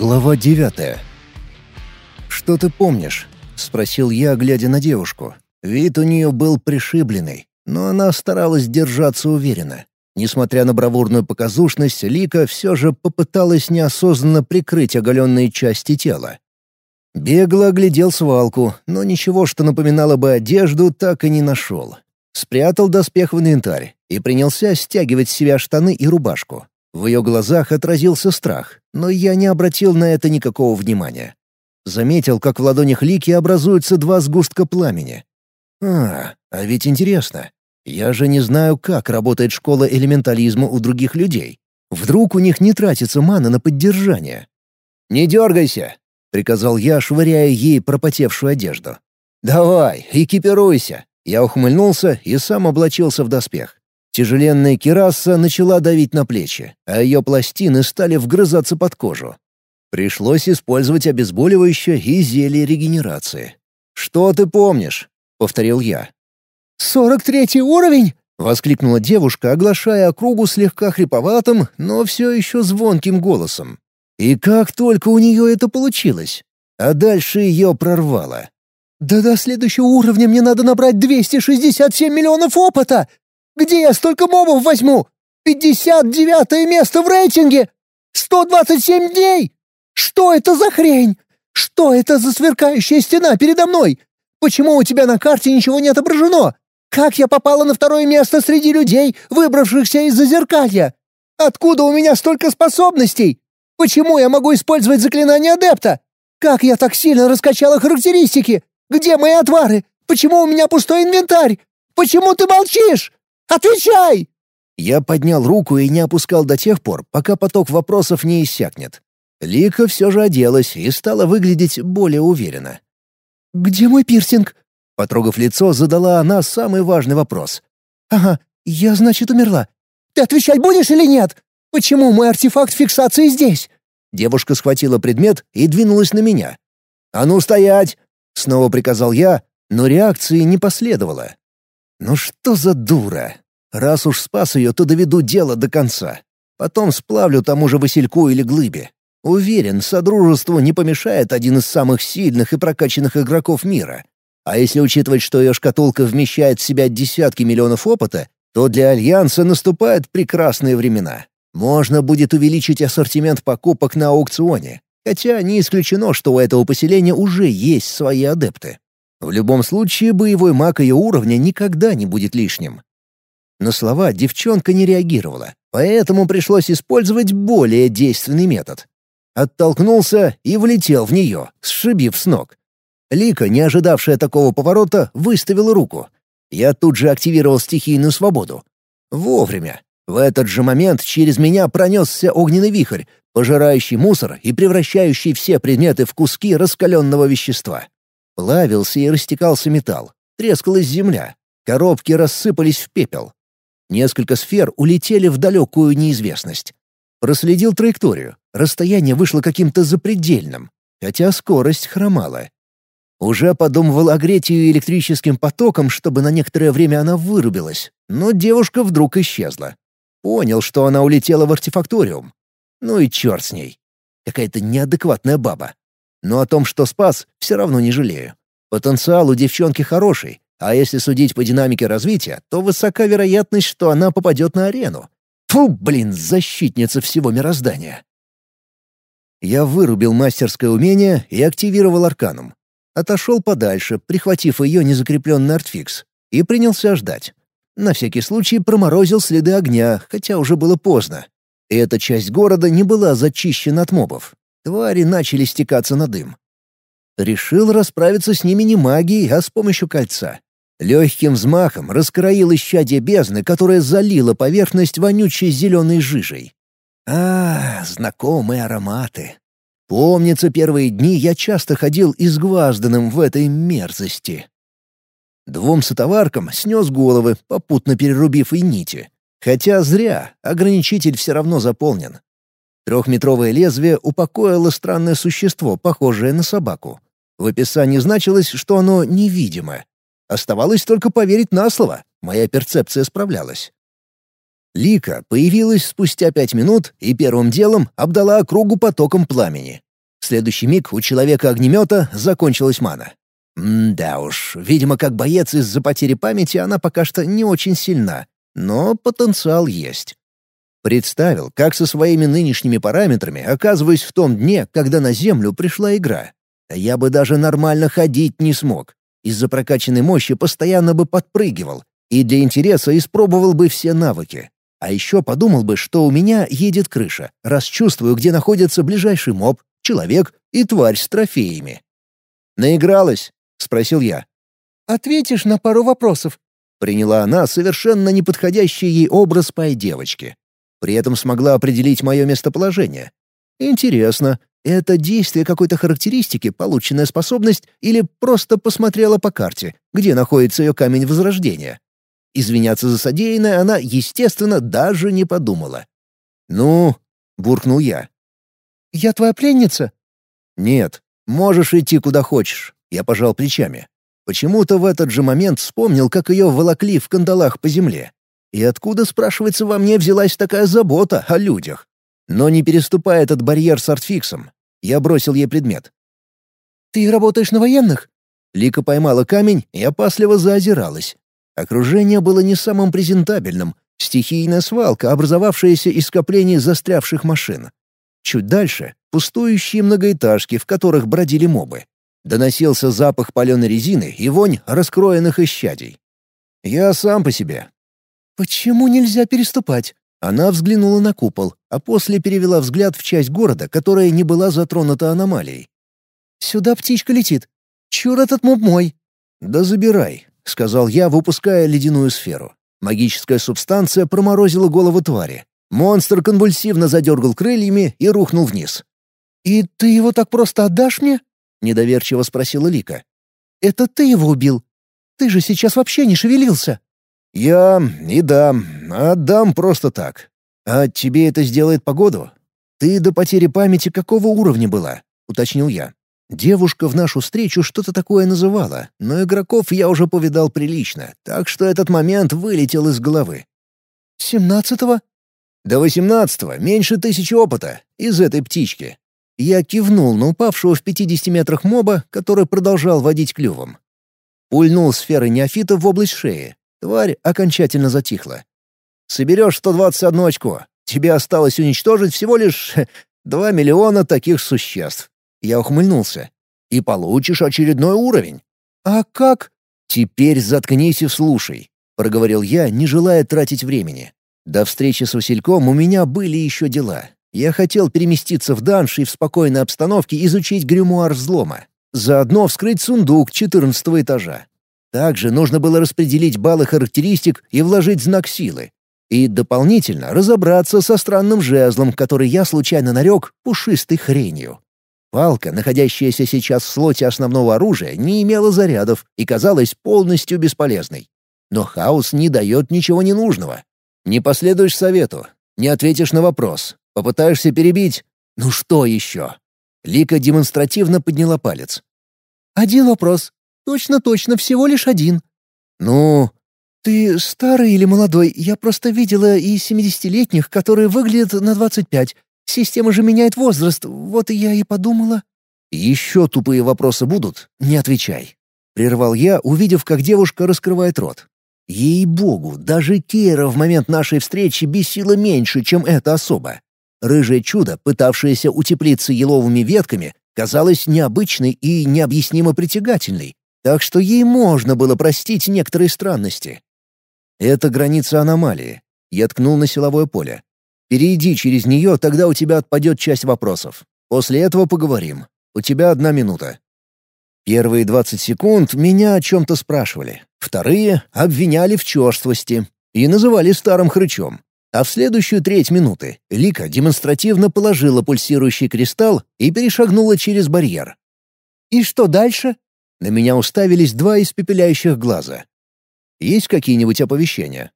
Глава девятая. «Что ты помнишь?» — спросил я, глядя на девушку. Вид у нее был пришибленный, но она старалась держаться уверенно. Несмотря на бравурную показушность, Лика все же попыталась неосознанно прикрыть оголенные части тела. Бегло оглядел свалку, но ничего, что напоминало бы одежду, так и не нашел. Спрятал доспех в инвентарь и принялся стягивать с себя штаны и рубашку. В ее глазах отразился страх, но я не обратил на это никакого внимания. Заметил, как в ладонях Лики образуются два сгустка пламени. А, а ведь интересно. Я же не знаю, как работает школа элементализма у других людей. Вдруг у них не тратится мана на поддержание. «Не дергайся!» — приказал я, швыряя ей пропотевшую одежду. «Давай, экипируйся!» Я ухмыльнулся и сам облачился в доспех. Тяжеленная кираса начала давить на плечи, а ее пластины стали вгрызаться под кожу. Пришлось использовать обезболивающее и зелье регенерации. «Что ты помнишь?» — повторил я. «Сорок третий уровень?» — воскликнула девушка, оглашая округу слегка хриповатым, но все еще звонким голосом. И как только у нее это получилось. А дальше ее прорвало. «Да до следующего уровня мне надо набрать 267 миллионов опыта! Где я столько мобов возьму? 59 место в рейтинге! 127 дней! Что это за хрень? Что это за сверкающая стена передо мной? Почему у тебя на карте ничего не отображено? Как я попала на второе место среди людей, выбравшихся из зазеркалья? Откуда у меня столько способностей? Почему я могу использовать заклинание адепта? Как я так сильно раскачала характеристики? Где мои отвары? Почему у меня пустой инвентарь? Почему ты молчишь? Отвечай!» Я поднял руку и не опускал до тех пор, пока поток вопросов не иссякнет. Лика все же оделась и стала выглядеть более уверенно. «Где мой пирсинг?» Потрогав лицо, задала она самый важный вопрос. «Ага, я, значит, умерла. Ты отвечать будешь или нет? Почему мой артефакт фиксации здесь?» Девушка схватила предмет и двинулась на меня. «А ну стоять!» — снова приказал я, но реакции не последовало. «Ну что за дура? Раз уж спас ее, то доведу дело до конца. Потом сплавлю тому же Васильку или Глыбе. Уверен, Содружеству не помешает один из самых сильных и прокачанных игроков мира. А если учитывать, что ее шкатулка вмещает в себя десятки миллионов опыта, то для Альянса наступают прекрасные времена. Можно будет увеличить ассортимент покупок на аукционе, хотя не исключено, что у этого поселения уже есть свои адепты. В любом случае, боевой маг ее уровня никогда не будет лишним. На слова девчонка не реагировала, поэтому пришлось использовать более действенный метод. Оттолкнулся и влетел в нее, сшибив с ног. Лика, не ожидавшая такого поворота, выставила руку. Я тут же активировал стихийную свободу. Вовремя. В этот же момент через меня пронесся огненный вихрь, пожирающий мусор и превращающий все предметы в куски раскаленного вещества. Плавился и растекался металл, трескалась земля, коробки рассыпались в пепел. Несколько сфер улетели в далекую неизвестность. Проследил траекторию, расстояние вышло каким-то запредельным, хотя скорость хромала. Уже подумывал огреть ее электрическим потоком, чтобы на некоторое время она вырубилась, но девушка вдруг исчезла. Понял, что она улетела в артефакториум. Ну и черт с ней. Какая-то неадекватная баба. Но о том, что спас, все равно не жалею. Потенциал у девчонки хороший, а если судить по динамике развития, то высока вероятность, что она попадет на арену. Фу, блин, защитница всего мироздания. Я вырубил мастерское умение и активировал арканум. Отошел подальше, прихватив ее незакрепленный артфикс, и принялся ждать. На всякий случай проморозил следы огня, хотя уже было поздно. И эта часть города не была зачищена от мобов. Твари начали стекаться на дым. Решил расправиться с ними не магией, а с помощью кольца. Легким взмахом раскроил исчадие бездны, которое залило поверхность вонючей зеленой жижей. А, знакомые ароматы. Помнится, первые дни я часто ходил изгвазданным в этой мерзости. Двум сотоваркам снес головы, попутно перерубив и нити. Хотя зря, ограничитель все равно заполнен. Трехметровое лезвие упокоило странное существо, похожее на собаку. В описании значилось, что оно невидимо. Оставалось только поверить на слово. Моя перцепция справлялась. Лика появилась спустя пять минут и первым делом обдала округу потоком пламени. В следующий миг у человека-огнемета закончилась мана. М-да уж, видимо, как боец из-за потери памяти она пока что не очень сильна, но потенциал есть. Представил, как со своими нынешними параметрами оказываюсь в том дне, когда на Землю пришла игра. Я бы даже нормально ходить не смог. Из-за прокачанной мощи постоянно бы подпрыгивал и для интереса испробовал бы все навыки. А еще подумал бы, что у меня едет крыша, раз чувствую, где находится ближайший моб, человек и тварь с трофеями. «Наигралась?» — спросил я. «Ответишь на пару вопросов?» Приняла она совершенно неподходящий ей образ пай-девочки. При этом смогла определить мое местоположение. Интересно, это действие какой-то характеристики, полученная способность, или просто посмотрела по карте, где находится ее камень возрождения? Извиняться за содеянное она, естественно, даже не подумала. «Ну?» — буркнул я. «Я твоя пленница?» «Нет, можешь идти куда хочешь», — я пожал плечами. Почему-то в этот же момент вспомнил, как ее волокли в кандалах по земле. И откуда, спрашивается, во мне взялась такая забота о людях? Но не переступая этот барьер с артфиксом, я бросил ей предмет. «Ты работаешь на военных?» Лика поймала камень и опасливо заозиралась. Окружение было не самым презентабельным. Стихийная свалка, образовавшаяся из скоплений застрявших машин. Чуть дальше — пустующие многоэтажки, в которых бродили мобы. Доносился запах паленой резины и вонь раскроенных исчадий. Я сам по себе. «Почему нельзя переступать?» Она взглянула на купол, а после перевела взгляд в часть города, которая не была затронута аномалией. «Сюда птичка летит. Чур этот моб мой». «Да забирай», — сказал я, выпуская ледяную сферу. Магическая субстанция проморозила голову твари. Монстр конвульсивно задергал крыльями и рухнул вниз. «И ты его так просто отдашь мне?» — недоверчиво спросила Лика. «Это ты его убил. Ты же сейчас вообще не шевелился». «Я и да, отдам просто так. А тебе это сделает погоду? Ты до потери памяти какого уровня была?» — уточнил я. Девушка в нашу встречу что-то такое называла, но игроков я уже повидал прилично, так что этот момент вылетел из головы. «Семнадцатого?» «До восемнадцатого, меньше тысячи опыта, из этой птички». Я кивнул на упавшего в пятидесяти метрах моба, который продолжал водить клювом. Пульнул сферой неофита в область шеи. Тварь окончательно затихла. «Соберешь 121 очко. Тебе осталось уничтожить всего лишь 2 миллиона таких существ». Я ухмыльнулся. «И получишь очередной уровень». «А как?» «Теперь заткнись и слушай», — проговорил я, не желая тратить времени. До встречи с Васильком у меня были еще дела. Я хотел переместиться в данж и в спокойной обстановке изучить гримуар взлома. Заодно вскрыть сундук 14 этажа. Также нужно было распределить баллы характеристик и вложить знак силы. И дополнительно разобраться со странным жезлом, который я случайно нарек пушистой хренью. Палка, находящаяся сейчас в слоте основного оружия, не имела зарядов и казалась полностью бесполезной. Но хаос не дает ничего ненужного. Не последуешь совету, не ответишь на вопрос, Попытаешься перебить? Ну что еще?» Лика демонстративно подняла палец. «Один вопрос. Точно-точно, всего лишь один». «Ну?» «Ты старый или молодой? Я просто видела и семидесятилетних, которые выглядят на двадцать пять. Система же меняет возраст, вот я и подумала». «Еще тупые вопросы будут? Не отвечай». Прервал я, увидев, как девушка раскрывает рот. Ей-богу, даже Кейра в момент нашей встречи бесила меньше, чем эта особа. Рыжее чудо, пытавшееся утеплиться еловыми ветками, казалось необычной и необъяснимо притягательной, так что ей можно было простить некоторые странности. Это граница аномалии. Я ткнул на силовое поле. Перейди через нее, тогда у тебя отпадет часть вопросов. После этого поговорим. У тебя одна минута. Первые двадцать секунд меня о чем-то спрашивали. Вторые обвиняли в черствости и называли старым хрычом. А в следующую треть минуты Лика демонстративно положила пульсирующий кристалл и перешагнула через барьер. «И что дальше?» На меня уставились два испепеляющих глаза. «Есть какие-нибудь оповещения?»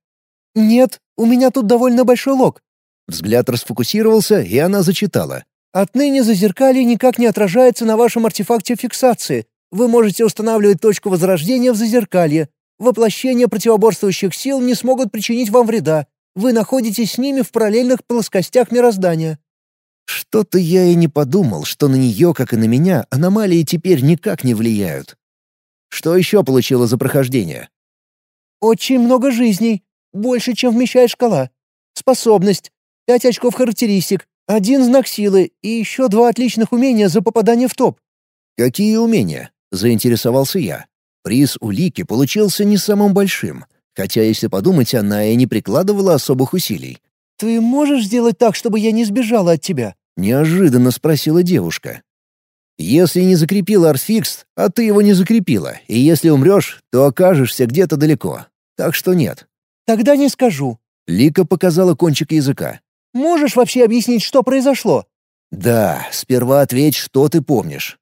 «Нет, у меня тут довольно большой лог». Взгляд расфокусировался, и она зачитала. «Отныне зазеркалье никак не отражается на вашем артефакте фиксации. Вы можете устанавливать точку возрождения в зазеркалье. Воплощение противоборствующих сил не смогут причинить вам вреда. Вы находитесь с ними в параллельных плоскостях мироздания». Что-то я и не подумал, что на нее, как и на меня, аномалии теперь никак не влияют. Что еще получила за прохождение? «Очень много жизней. Больше, чем вмещает шкала. Способность. Пять очков характеристик. Один знак силы и еще два отличных умения за попадание в топ». «Какие умения?» — заинтересовался я. Приз у Лики получился не самым большим, хотя, если подумать, она и не прикладывала особых усилий. «Ты можешь сделать так, чтобы я не сбежала от тебя?» — неожиданно спросила девушка. «Если не закрепила арфикс, а ты его не закрепила, и если умрешь, то окажешься где-то далеко. Так что нет». «Тогда не скажу». Лика показала кончик языка. «Можешь вообще объяснить, что произошло?» «Да, сперва ответь, что ты помнишь».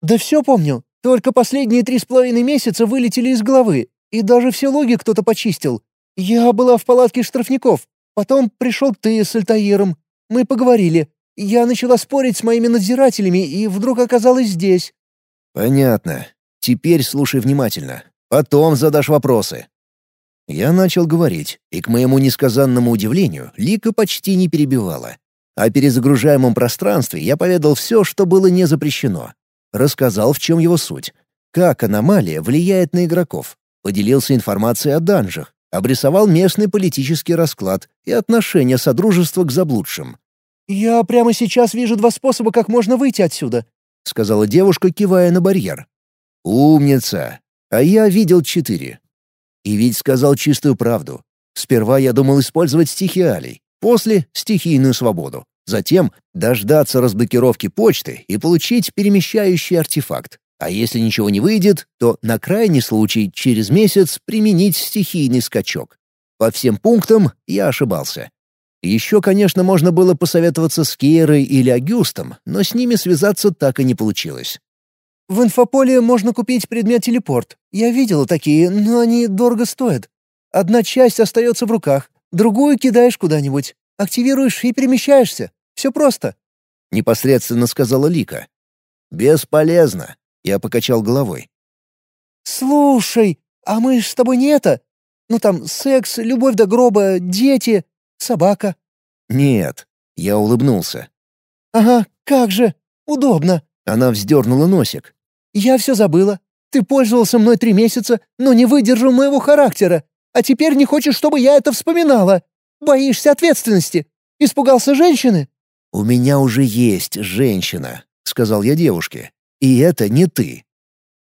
«Да все помню. Только последние три с половиной месяца вылетели из головы, и даже все логи кто-то почистил. Я была в палатке штрафников. Потом пришел ты с Альтаиром. Мы поговорили. Я начала спорить с моими надзирателями и вдруг оказалась здесь». «Понятно. Теперь слушай внимательно. Потом задашь вопросы». Я начал говорить, и, к моему несказанному удивлению, Лика почти не перебивала. О перезагружаемом пространстве я поведал все, что было не запрещено. Рассказал, в чем его суть. Как аномалия влияет на игроков. Поделился информацией о данжах. Обрисовал местный политический расклад и отношение Содружества к заблудшим. «Я прямо сейчас вижу два способа, как можно выйти отсюда», — сказала девушка, кивая на барьер. «Умница! А я видел четыре. И ведь сказал чистую правду. Сперва я думал использовать стихиалей, после — стихийную свободу. Затем дождаться разблокировки почты и получить перемещающий артефакт. А если ничего не выйдет, то на крайний случай через месяц применить стихийный скачок. По всем пунктам я ошибался. Еще, конечно, можно было посоветоваться с Кейрой или Агюстом, но с ними связаться так и не получилось. В инфополе можно купить предмет телепорт. Я видела такие, но они дорого стоят. Одна часть остается в руках, другую кидаешь куда-нибудь. Активируешь и перемещаешься. Все просто». Непосредственно сказала Лика. «Бесполезно», — я покачал головой. «Слушай, а мы ж с тобой не это? Ну там секс, любовь до гроба, дети, собака». «Нет», — я улыбнулся. «Ага, как же, удобно». Она вздернула носик. «Я все забыла. Ты пользовался мной три месяца, но не выдержал моего характера. А теперь не хочешь, чтобы я это вспоминала. Боишься ответственности. Испугался женщины?» «У меня уже есть женщина», — сказал я девушке. «И это не ты».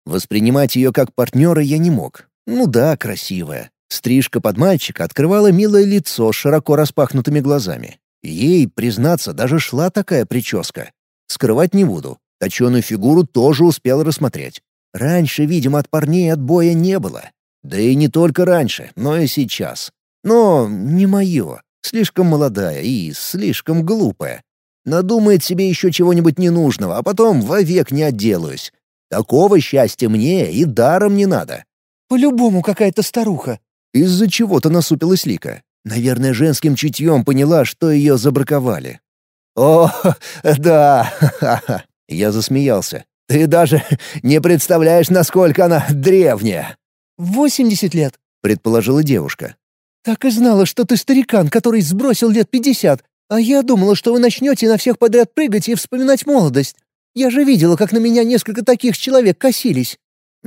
Воспринимать ее как партнера я не мог. Ну да, красивая. Стрижка под мальчика открывала милое лицо с широко распахнутыми глазами. Ей, признаться, даже шла такая прическа. Скрывать не буду. Точеную фигуру тоже успел рассмотреть. Раньше, видимо, от парней отбоя не было. Да и не только раньше, но и сейчас. Но не мое. Слишком молодая и слишком глупая. Надумает себе еще чего-нибудь ненужного, а потом вовек не отделаюсь. Такого счастья мне и даром не надо. «По-любому какая-то старуха». Из-за чего-то насупилась Лика. Наверное, женским чутьем поняла, что ее забраковали. «О, да!» Я засмеялся. «Ты даже не представляешь, насколько она древняя!» «Восемьдесят лет», — предположила девушка. «Так и знала, что ты старикан, который сбросил лет пятьдесят, а я думала, что вы начнете на всех подряд прыгать и вспоминать молодость. Я же видела, как на меня несколько таких человек косились».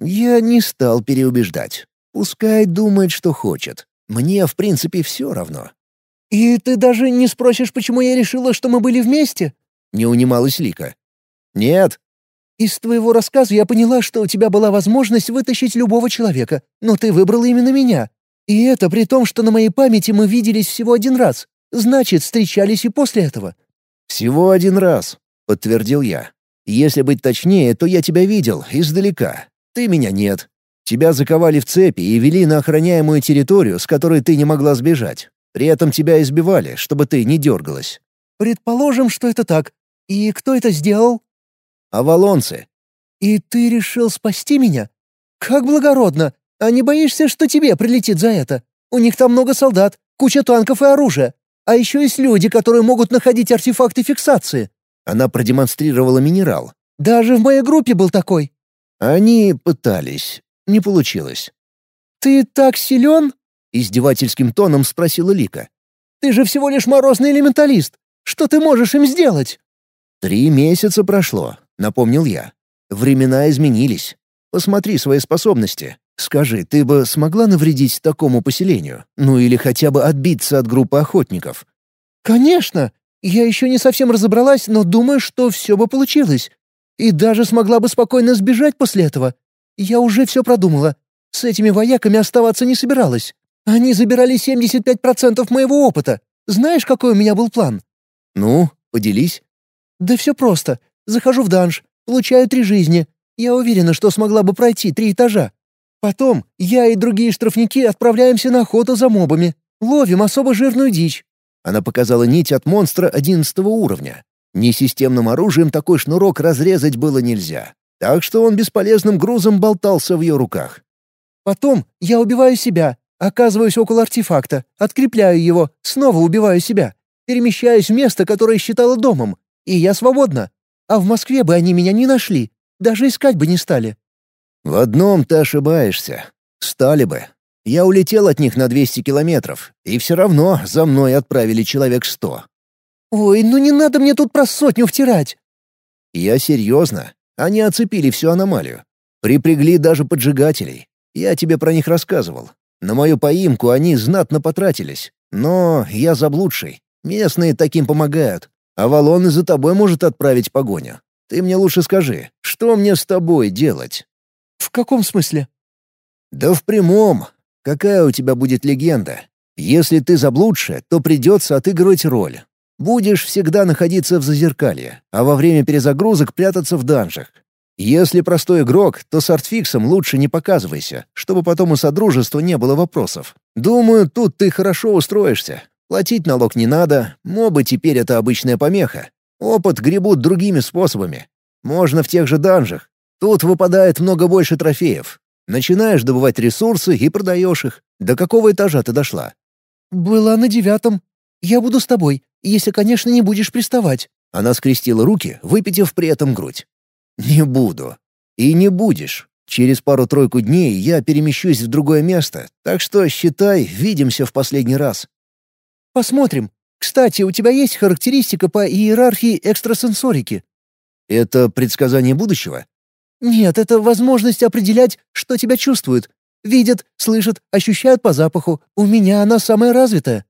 Я не стал переубеждать. Пускай думает, что хочет. Мне, в принципе, все равно. «И ты даже не спросишь, почему я решила, что мы были вместе?» — не унималась Лика. «Нет». «Из твоего рассказа я поняла, что у тебя была возможность вытащить любого человека, но ты выбрала именно меня. И это при том, что на моей памяти мы виделись всего один раз. Значит, встречались и после этого». «Всего один раз», — подтвердил я. «Если быть точнее, то я тебя видел издалека. Ты меня нет. Тебя заковали в цепи и вели на охраняемую территорию, с которой ты не могла сбежать. При этом тебя избивали, чтобы ты не дергалась». «Предположим, что это так. И кто это сделал?» «Авалонцы». «И ты решил спасти меня? Как благородно! А не боишься, что тебе прилетит за это? У них там много солдат, куча танков и оружия. А еще есть люди, которые могут находить артефакты фиксации». Она продемонстрировала минерал. «Даже в моей группе был такой». Они пытались. Не получилось. «Ты так силен?» — издевательским тоном спросила Лика. Ты же всего лишь морозный элементалист. Что ты можешь им сделать?» «Три месяца прошло», — напомнил я. «Времена изменились. Посмотри свои способности. Скажи, ты бы смогла навредить такому поселению? Ну или хотя бы отбиться от группы охотников?» «Конечно! Я еще не совсем разобралась, но думаю, что все бы получилось. И даже смогла бы спокойно сбежать после этого. Я уже все продумала. С этими вояками оставаться не собиралась. Они забирали 75% моего опыта. Знаешь, какой у меня был план?» «Ну, поделись». «Да все просто. Захожу в данж, получаю три жизни. Я уверена, что смогла бы пройти три этажа. Потом я и другие штрафники отправляемся на охоту за мобами. Ловим особо жирную дичь». Она показала нить от монстра одиннадцатого уровня. Несистемным оружием такой шнурок разрезать было нельзя. Так что он бесполезным грузом болтался в ее руках. «Потом я убиваю себя, оказываюсь около артефакта, открепляю его, снова убиваю себя, перемещаюсь в место, которое считала домом, и я свободна. А в Москве бы они меня не нашли, даже искать бы не стали». «В одном ты ошибаешься. Стали бы. Я улетел от них на 200 километров, и все равно за мной отправили человек сто. «Ой, ну не надо мне тут про сотню втирать!» «Я серьезно. Они оцепили всю аномалию. Припрягли даже поджигателей. Я тебе про них рассказывал. На мою поимку они знатно потратились. Но я заблудший. Местные таким помогают. А Валон и за тобой может отправить погоню. Ты мне лучше скажи, что мне с тобой делать?» «В каком смысле?» «Да в прямом. Какая у тебя будет легенда? Если ты заблудшая, то придется отыгрывать роль. Будешь всегда находиться в зазеркалье, а во время перезагрузок прятаться в данжах. Если простой игрок, то с артфиксом лучше не показывайся, чтобы потом у Содружества не было вопросов. Думаю, тут ты хорошо устроишься. Платить налог не надо, мобы теперь это обычная помеха. Опыт гребут другими способами. Можно в тех же данжах. Тут выпадает много больше трофеев. Начинаешь добывать ресурсы и продаешь их. До какого этажа ты дошла? «Была на девятом. Я буду с тобой. Если, конечно, не будешь приставать». Она скрестила руки, выпитив при этом грудь. «Не буду. И не будешь. Через пару-тройку дней я перемещусь в другое место, так что, считай, видимся в последний раз». «Посмотрим. Кстати, у тебя есть характеристика по иерархии экстрасенсорики?» «Это предсказание будущего?» «Нет, это возможность определять, что тебя чувствуют. Видят, слышат, ощущают по запаху. У меня она самая развитая».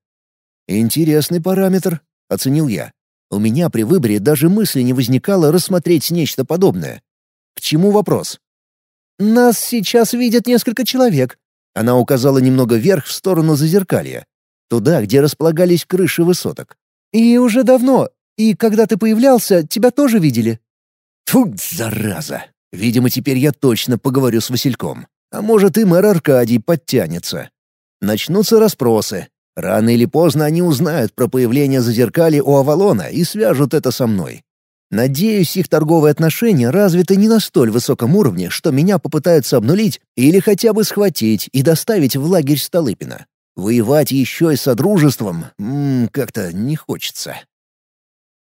«Интересный параметр», — оценил я. У меня при выборе даже мысли не возникало рассмотреть нечто подобное. К чему вопрос? «Нас сейчас видят несколько человек». Она указала немного вверх в сторону зазеркалья. Туда, где располагались крыши высоток. «И уже давно. И когда ты появлялся, тебя тоже видели». Тут зараза! Видимо, теперь я точно поговорю с Васильком. А может, и мэр Аркадий подтянется. Начнутся расспросы. Рано или поздно они узнают про появление зазеркали у Авалона и свяжут это со мной. Надеюсь, их торговые отношения развиты не на столь высоком уровне, что меня попытаются обнулить или хотя бы схватить и доставить в лагерь Столыпина. Воевать еще и Содружеством как-то не хочется.